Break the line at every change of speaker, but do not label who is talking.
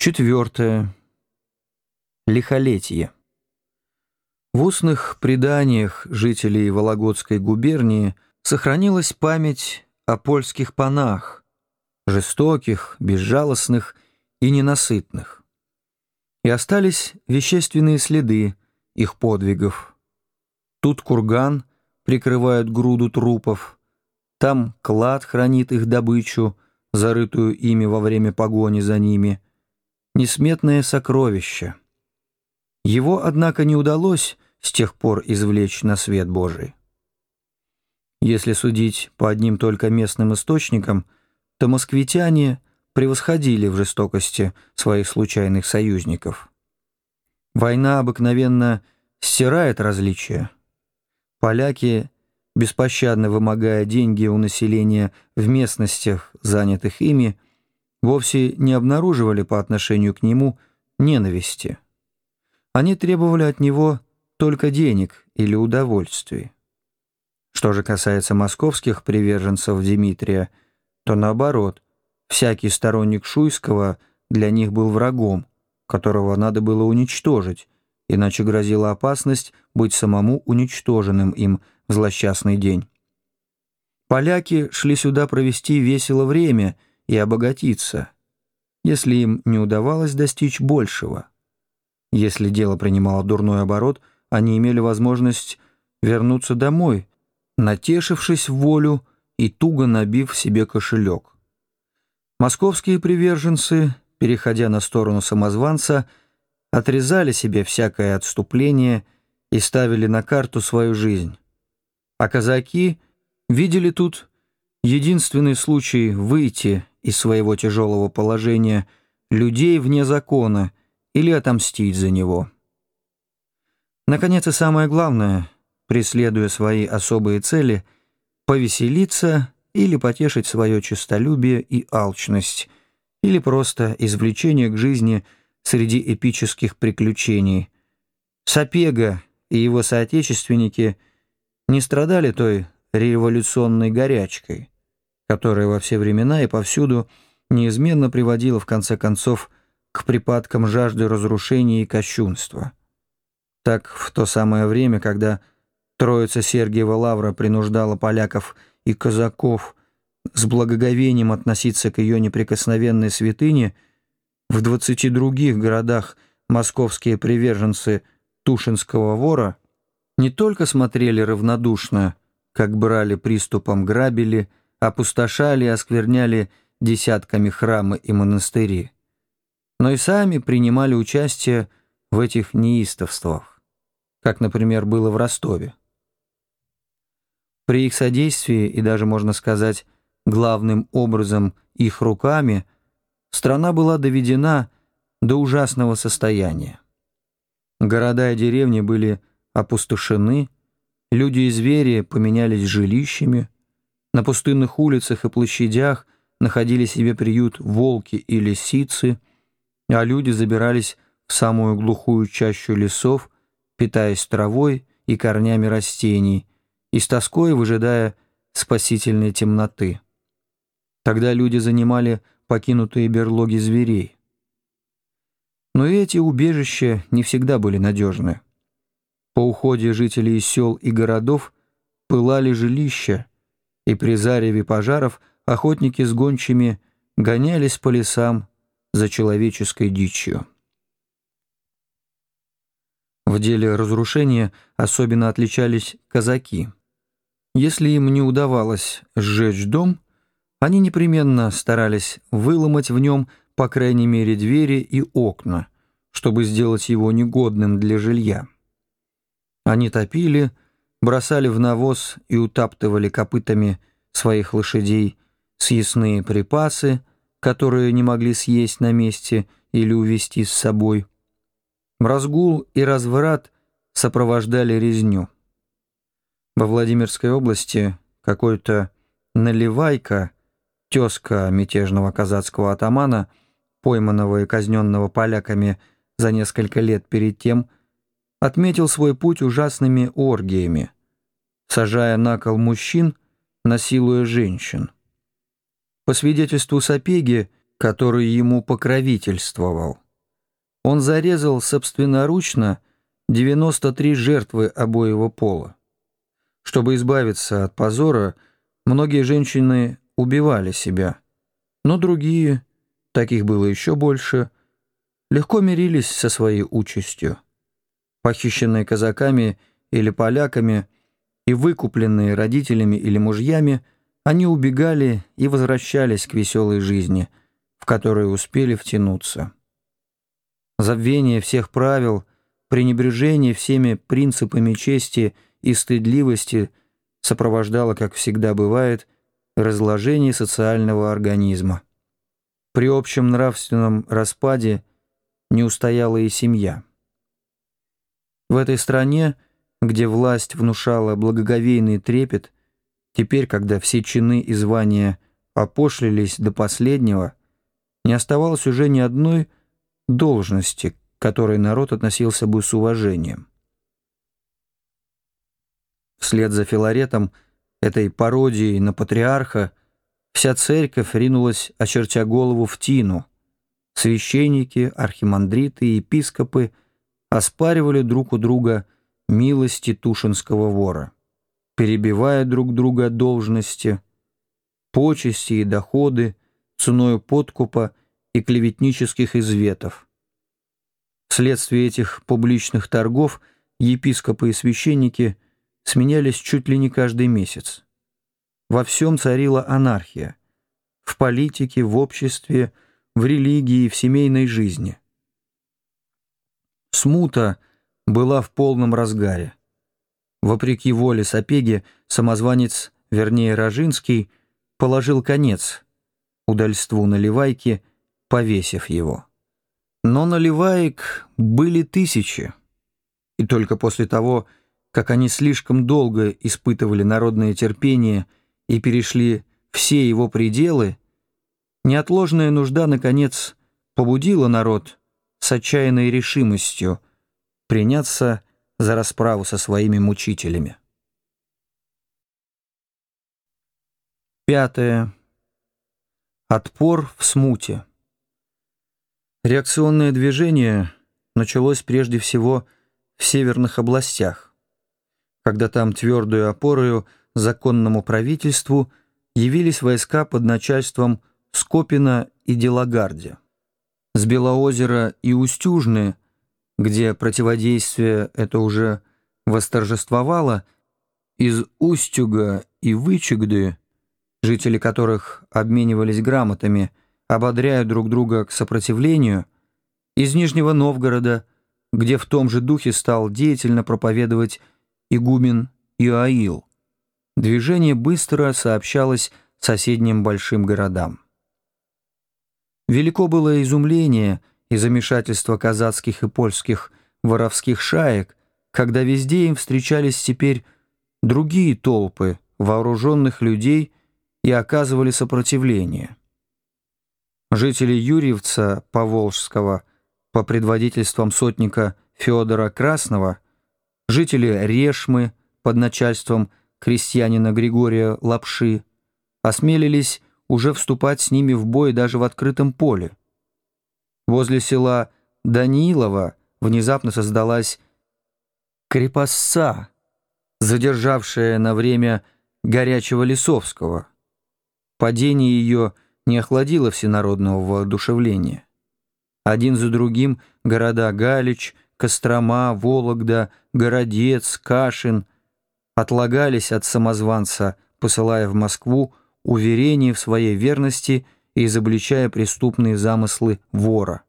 Четвертое. Лихолетие. В устных преданиях жителей Вологодской губернии сохранилась память о польских панах, жестоких, безжалостных и ненасытных. И остались вещественные следы их подвигов. Тут курган прикрывает груду трупов, там клад хранит их добычу, зарытую ими во время погони за ними. Несметное сокровище. Его, однако, не удалось с тех пор извлечь на свет Божий. Если судить по одним только местным источникам, то москвитяне превосходили в жестокости своих случайных союзников. Война обыкновенно стирает различия. Поляки, беспощадно вымогая деньги у населения в местностях, занятых ими, вовсе не обнаруживали по отношению к нему ненависти. Они требовали от него только денег или удовольствий. Что же касается московских приверженцев Дмитрия, то наоборот, всякий сторонник Шуйского для них был врагом, которого надо было уничтожить, иначе грозила опасность быть самому уничтоженным им в злосчастный день. Поляки шли сюда провести весело время и обогатиться, если им не удавалось достичь большего. Если дело принимало дурной оборот, они имели возможность вернуться домой, натешившись в волю и туго набив себе кошелек. Московские приверженцы, переходя на сторону самозванца, отрезали себе всякое отступление и ставили на карту свою жизнь. А казаки видели тут единственный случай выйти из своего тяжелого положения людей вне закона или отомстить за него. Наконец, и самое главное, преследуя свои особые цели, повеселиться или потешить свое честолюбие и алчность, или просто извлечение к жизни среди эпических приключений. Сапега и его соотечественники не страдали той революционной горячкой, которая во все времена и повсюду неизменно приводила в конце концов к припадкам жажды разрушения и кощунства. Так в то самое время, когда Троица Сергиева Лавра принуждала поляков и казаков с благоговением относиться к ее неприкосновенной святыне, в двадцати других городах московские приверженцы Тушинского вора не только смотрели равнодушно, как брали приступом грабили, опустошали и оскверняли десятками храмы и монастыри, но и сами принимали участие в этих неистовствах, как, например, было в Ростове. При их содействии и даже, можно сказать, главным образом их руками, страна была доведена до ужасного состояния. Города и деревни были опустошены, люди и звери поменялись жилищами, на пустынных улицах и площадях находили себе приют волки и лисицы, а люди забирались в самую глухую чащу лесов, питаясь травой и корнями растений, и с тоской выжидая спасительной темноты. Тогда люди занимали покинутые берлоги зверей. Но и эти убежища не всегда были надежны. По уходе жителей сел и городов пылали жилища, и при зареве пожаров охотники с гончими гонялись по лесам за человеческой дичью. В деле разрушения особенно отличались казаки. Если им не удавалось сжечь дом, они непременно старались выломать в нем по крайней мере двери и окна, чтобы сделать его негодным для жилья. Они топили, бросали в навоз и утаптывали копытами своих лошадей съестные припасы, которые не могли съесть на месте или увезти с собой. Разгул и разврат сопровождали резню. Во Владимирской области какой-то наливайка, тезка мятежного казацкого атамана, пойманного и казненного поляками за несколько лет перед тем, отметил свой путь ужасными оргиями, сажая на кол мужчин, насилуя женщин. По свидетельству Сапеги, который ему покровительствовал. Он зарезал собственноручно 93 жертвы обоего пола. Чтобы избавиться от позора, многие женщины убивали себя, но другие, таких было еще больше, легко мирились со своей участью. Похищенные казаками или поляками и выкупленные родителями или мужьями, они убегали и возвращались к веселой жизни, в которую успели втянуться. Забвение всех правил, пренебрежение всеми принципами чести и стыдливости сопровождало, как всегда бывает, разложение социального организма. При общем нравственном распаде не устояла и семья. В этой стране, где власть внушала благоговейный трепет, теперь, когда все чины и звания опошлились до последнего, не оставалось уже ни одной должности, к которой народ относился бы с уважением. Вслед за Филаретом, этой пародией на патриарха, вся церковь ринулась, очертя голову в тину. Священники, архимандриты епископы оспаривали друг у друга милости Тушинского вора, перебивая друг друга должности, почести и доходы ценой подкупа и клеветнических изветов. Вследствие этих публичных торгов епископы и священники сменялись чуть ли не каждый месяц. Во всем царила анархия. В политике, в обществе, в религии в семейной жизни. Смута была в полном разгаре. Вопреки воле Сапеги, самозванец, вернее Рожинский, положил конец удальству наливайки повесив его. Но наливаек были тысячи, и только после того, как они слишком долго испытывали народное терпение и перешли все его пределы, неотложная нужда, наконец, побудила народ с отчаянной решимостью приняться за расправу со своими мучителями. Пятое. Отпор в смуте. Реакционное движение началось прежде всего в северных областях, когда там твердую опорою законному правительству явились войска под начальством Скопина и Делагарди. С Белоозера и Устюжны, где противодействие это уже восторжествовало, из Устюга и Вычегды, жители которых обменивались грамотами – ободряя друг друга к сопротивлению, из Нижнего Новгорода, где в том же духе стал деятельно проповедовать игумен Иоаил. Движение быстро сообщалось соседним большим городам. Велико было изумление и замешательство казацких и польских воровских шаек, когда везде им встречались теперь другие толпы вооруженных людей и оказывали сопротивление. Жители Юрьевца Поволжского по предводительством сотника Федора Красного, жители Решмы под начальством крестьянина Григория Лапши осмелились уже вступать с ними в бой даже в открытом поле. Возле села Данилова внезапно создалась крепостца, задержавшая на время горячего Лисовского. Падение ее – не охладило всенародного воодушевления. Один за другим города Галич, Кострома, Вологда, Городец, Кашин отлагались от самозванца, посылая в Москву уверение в своей верности и изобличая преступные замыслы вора.